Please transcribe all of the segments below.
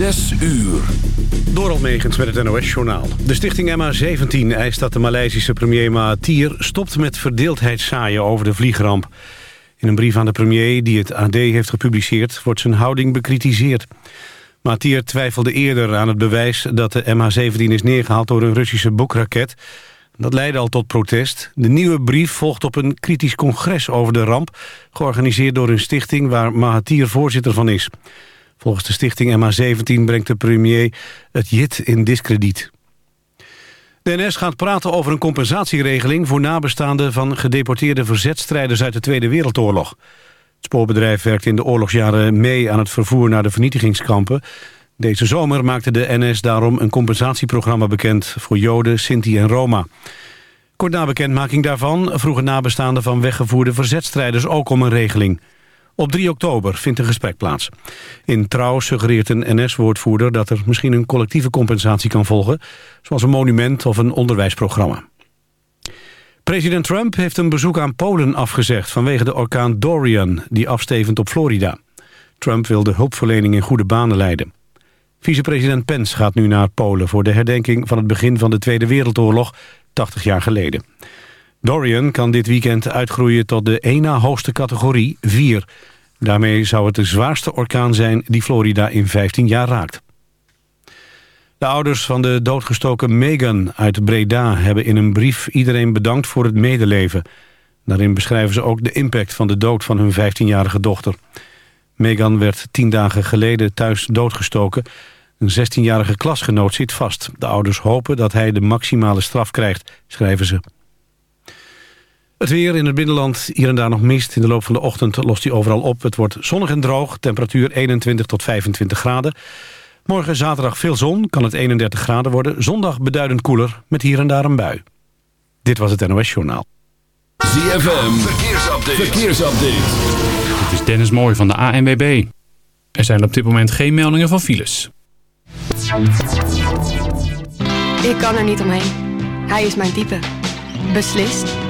Zes uur. Door Megens met het NOS-journaal. De stichting MH17 eist dat de Maleisische premier Mahathir... stopt met verdeeldheid zaaien over de vliegramp. In een brief aan de premier die het AD heeft gepubliceerd... wordt zijn houding bekritiseerd. Mahathir twijfelde eerder aan het bewijs dat de MH17 is neergehaald... door een Russische boekraket. Dat leidde al tot protest. De nieuwe brief volgt op een kritisch congres over de ramp... georganiseerd door een stichting waar Mahathir voorzitter van is... Volgens de stichting MH17 brengt de premier het JIT in discrediet. De NS gaat praten over een compensatieregeling... voor nabestaanden van gedeporteerde verzetstrijders uit de Tweede Wereldoorlog. Het spoorbedrijf werkt in de oorlogsjaren mee aan het vervoer naar de vernietigingskampen. Deze zomer maakte de NS daarom een compensatieprogramma bekend... voor Joden, Sinti en Roma. Kort na bekendmaking daarvan vroegen nabestaanden van weggevoerde verzetstrijders ook om een regeling... Op 3 oktober vindt een gesprek plaats. In Trouw suggereert een NS-woordvoerder dat er misschien een collectieve compensatie kan volgen, zoals een monument of een onderwijsprogramma. President Trump heeft een bezoek aan Polen afgezegd vanwege de orkaan Dorian, die afstevend op Florida. Trump wil de hulpverlening in goede banen leiden. Vicepresident Pence gaat nu naar Polen voor de herdenking van het begin van de Tweede Wereldoorlog, 80 jaar geleden. Dorian kan dit weekend uitgroeien tot de één na hoogste categorie 4. Daarmee zou het de zwaarste orkaan zijn die Florida in 15 jaar raakt. De ouders van de doodgestoken Megan uit Breda hebben in een brief iedereen bedankt voor het medeleven. Daarin beschrijven ze ook de impact van de dood van hun 15-jarige dochter. Megan werd tien dagen geleden thuis doodgestoken. Een 16-jarige klasgenoot zit vast. De ouders hopen dat hij de maximale straf krijgt, schrijven ze. Het weer in het binnenland, hier en daar nog mist. In de loop van de ochtend lost hij overal op. Het wordt zonnig en droog, temperatuur 21 tot 25 graden. Morgen zaterdag veel zon, kan het 31 graden worden. Zondag beduidend koeler, met hier en daar een bui. Dit was het NOS Journaal. ZFM, verkeersupdate. verkeersupdate. Dit is Dennis Mooij van de ANWB. Er zijn op dit moment geen meldingen van files. Ik kan er niet omheen. Hij is mijn type. Beslist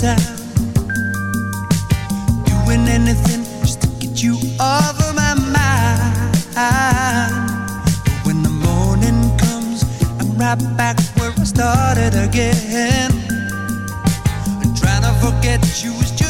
down. Doing anything just to get you off of my mind. But when the morning comes, I'm right back where I started again. And trying to forget you is just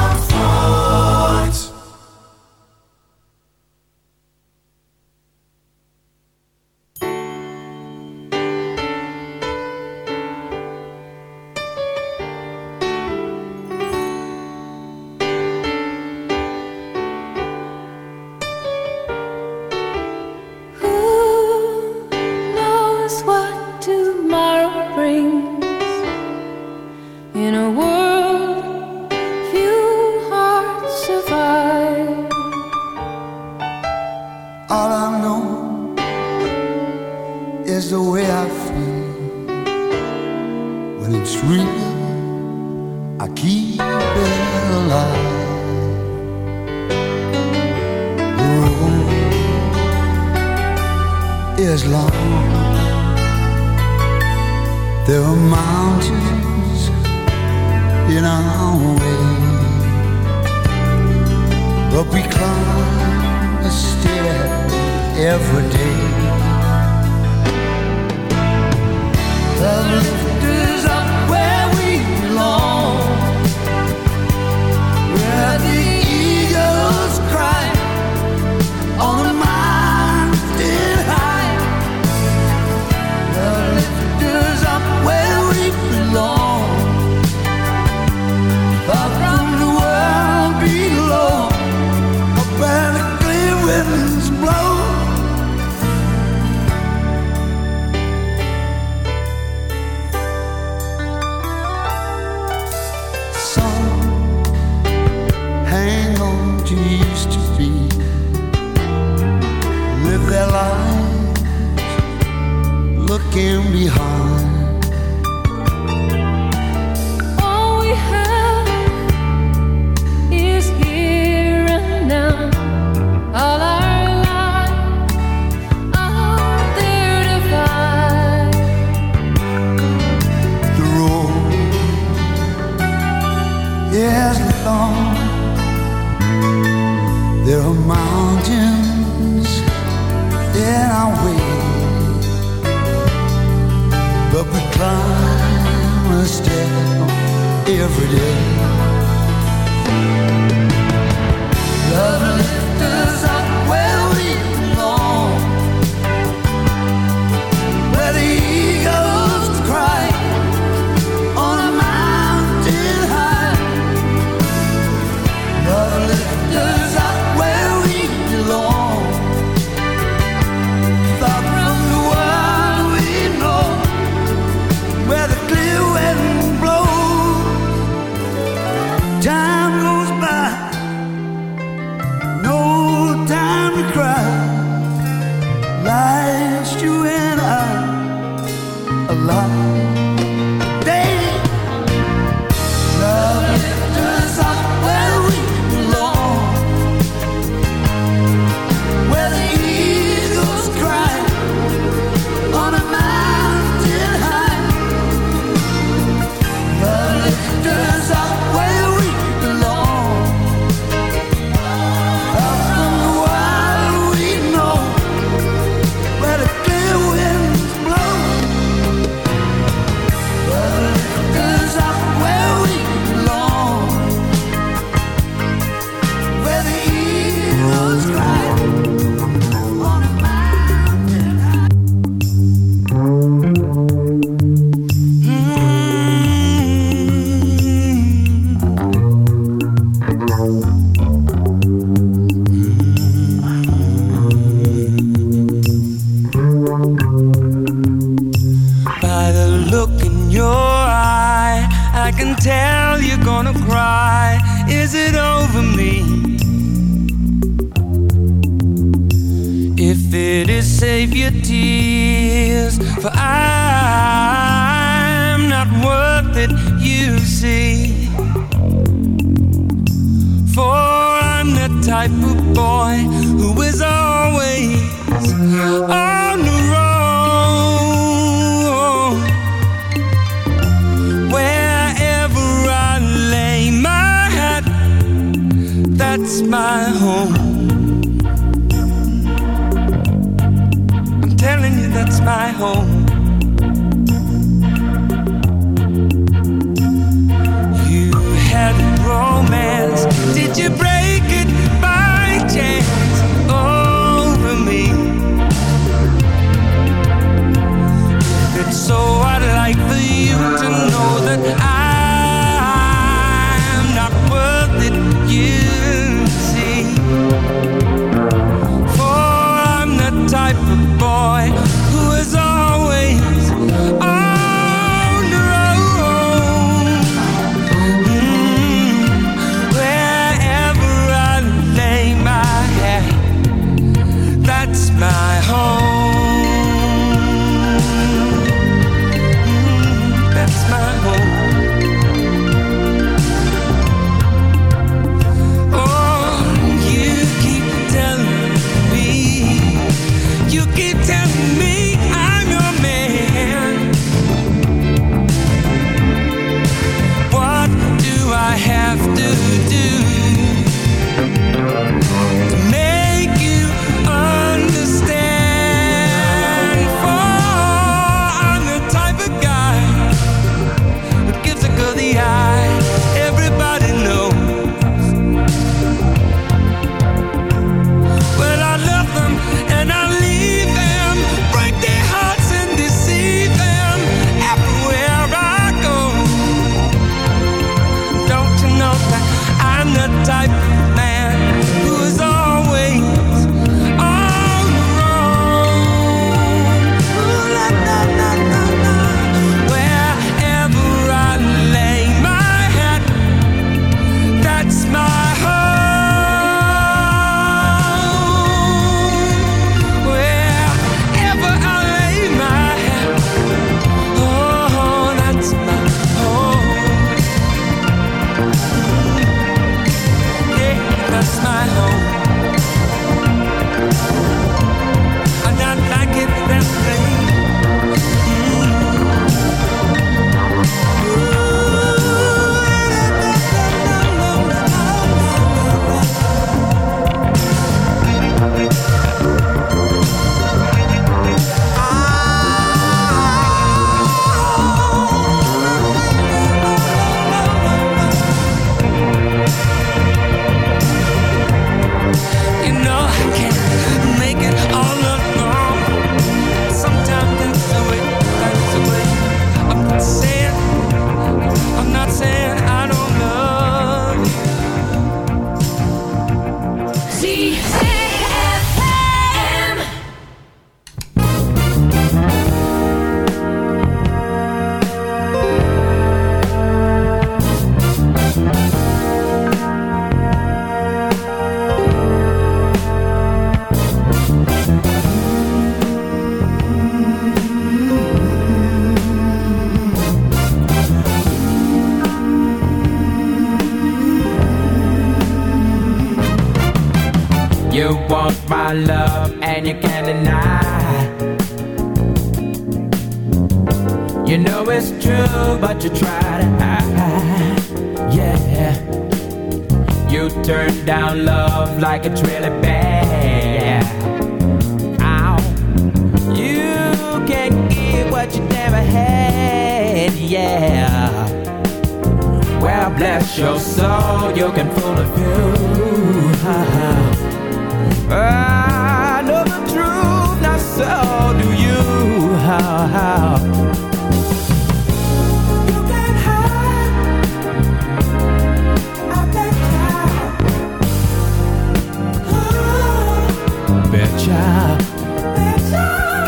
type of boy.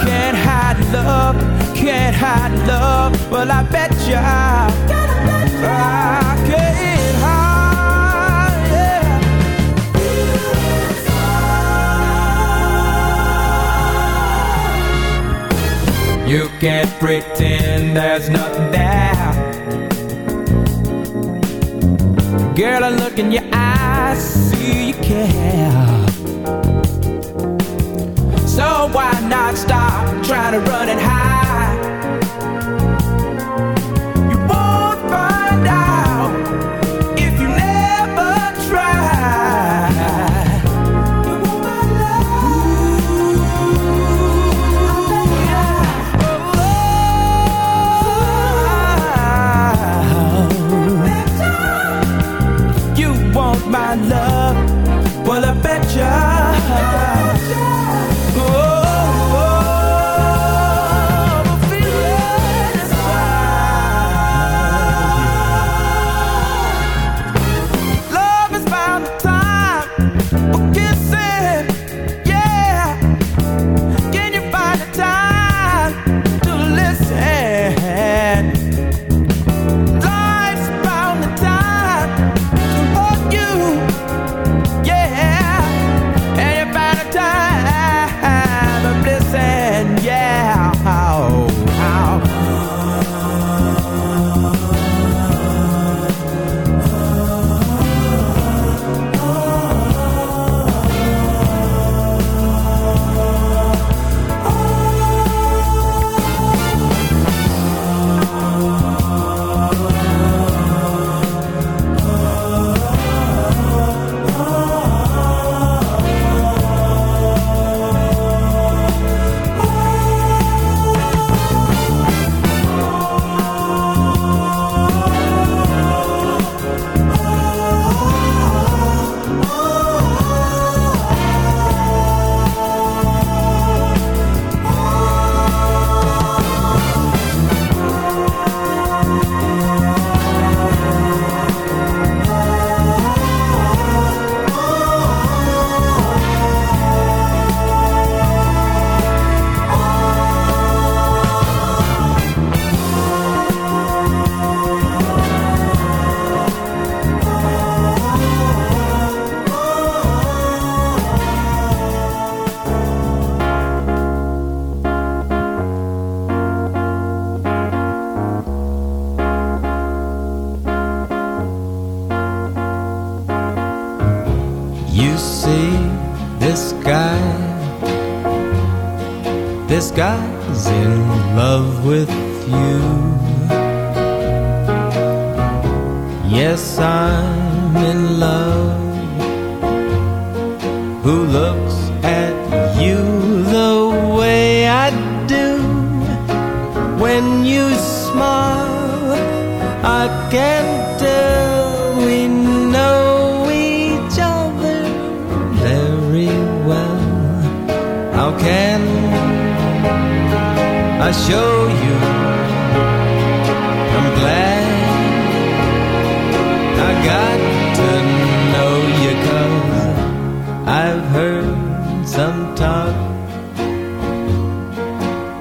Can't hide love, can't hide love. Well, I bet you I can't hide. Yeah. You can't pretend there's nothing there. Girl, I look in your eyes, see you care why not stop? Try to run and hide?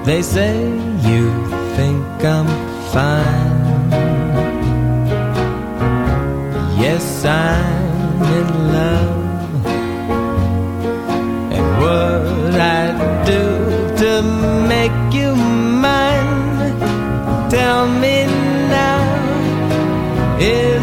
They say you think I'm fine. Yes, I'm in love. And what I do to make you mine, tell me now. Is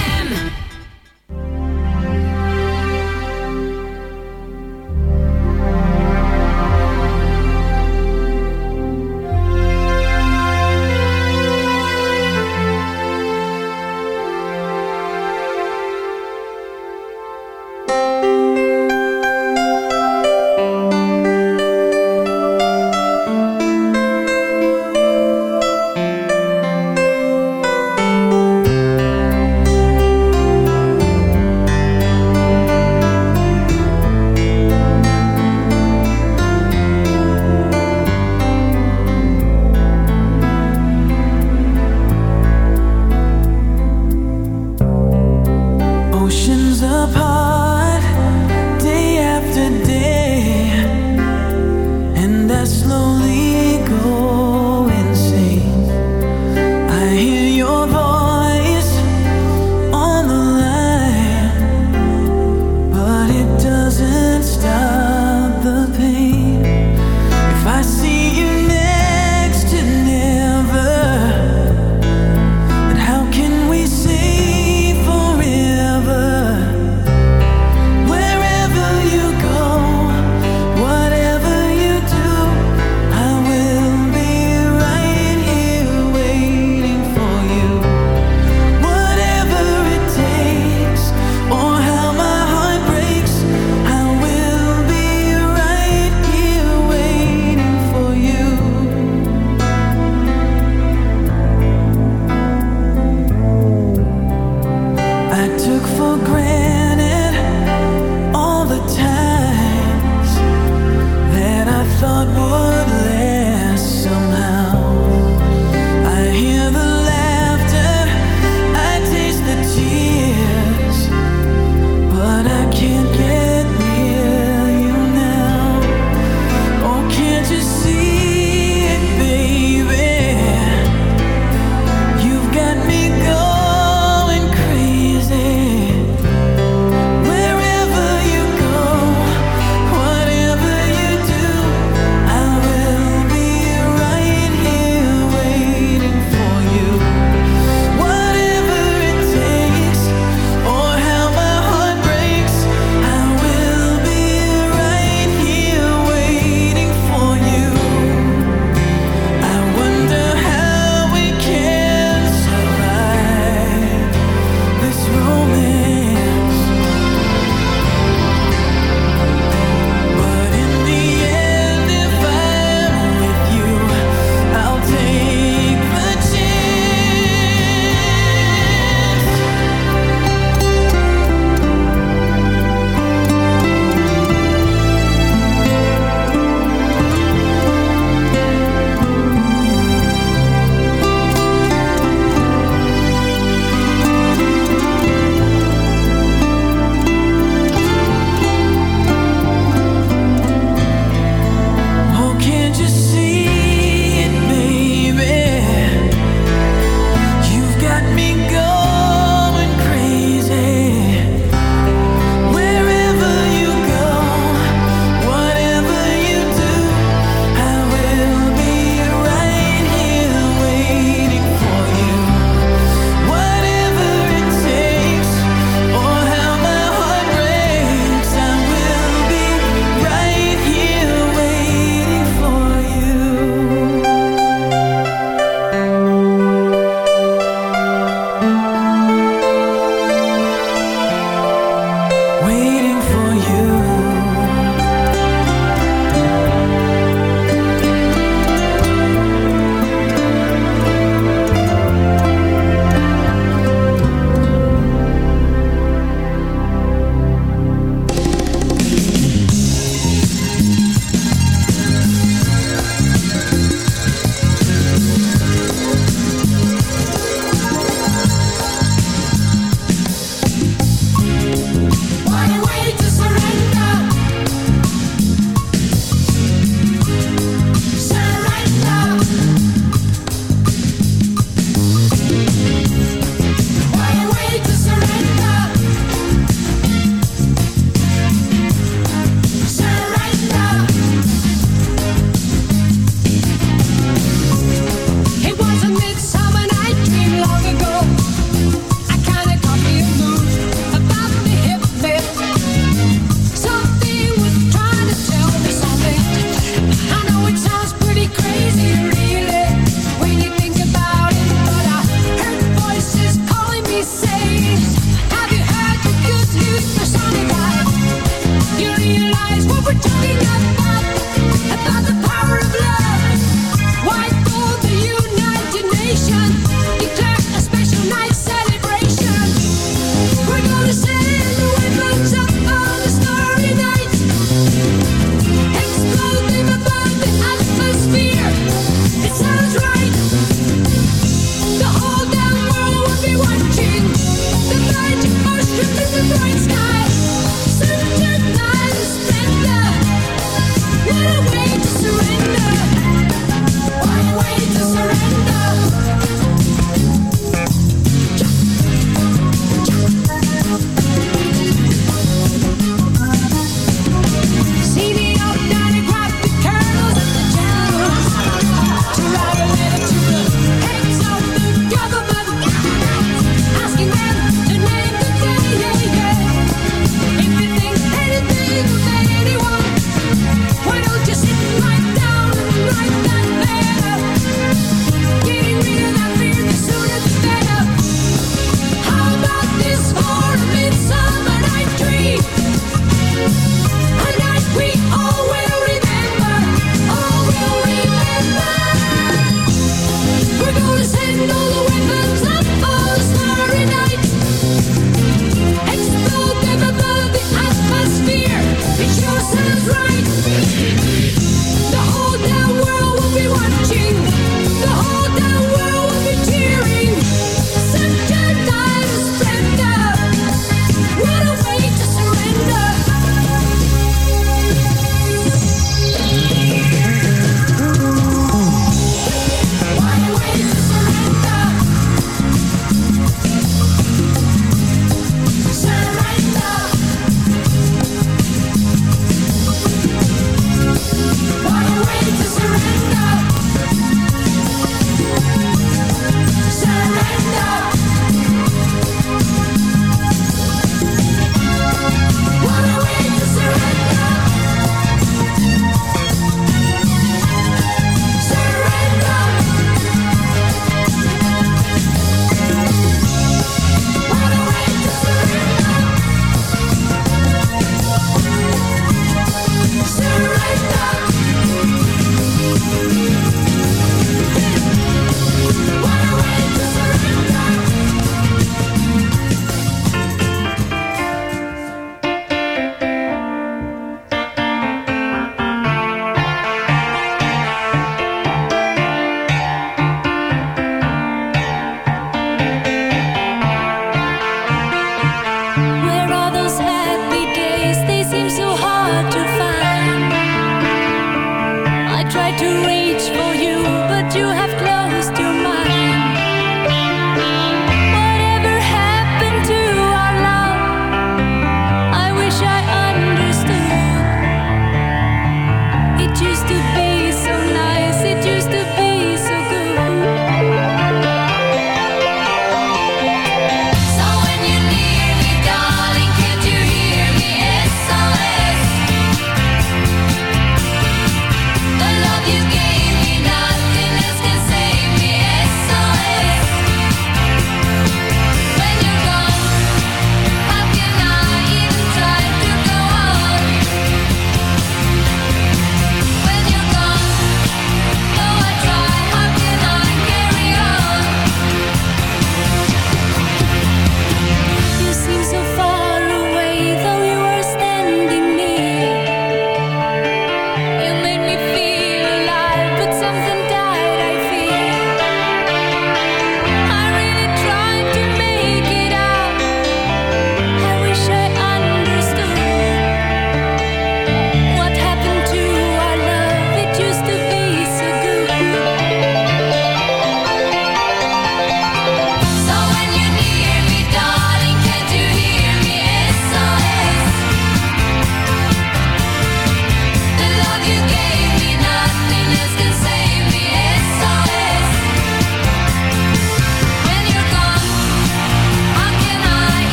for granted.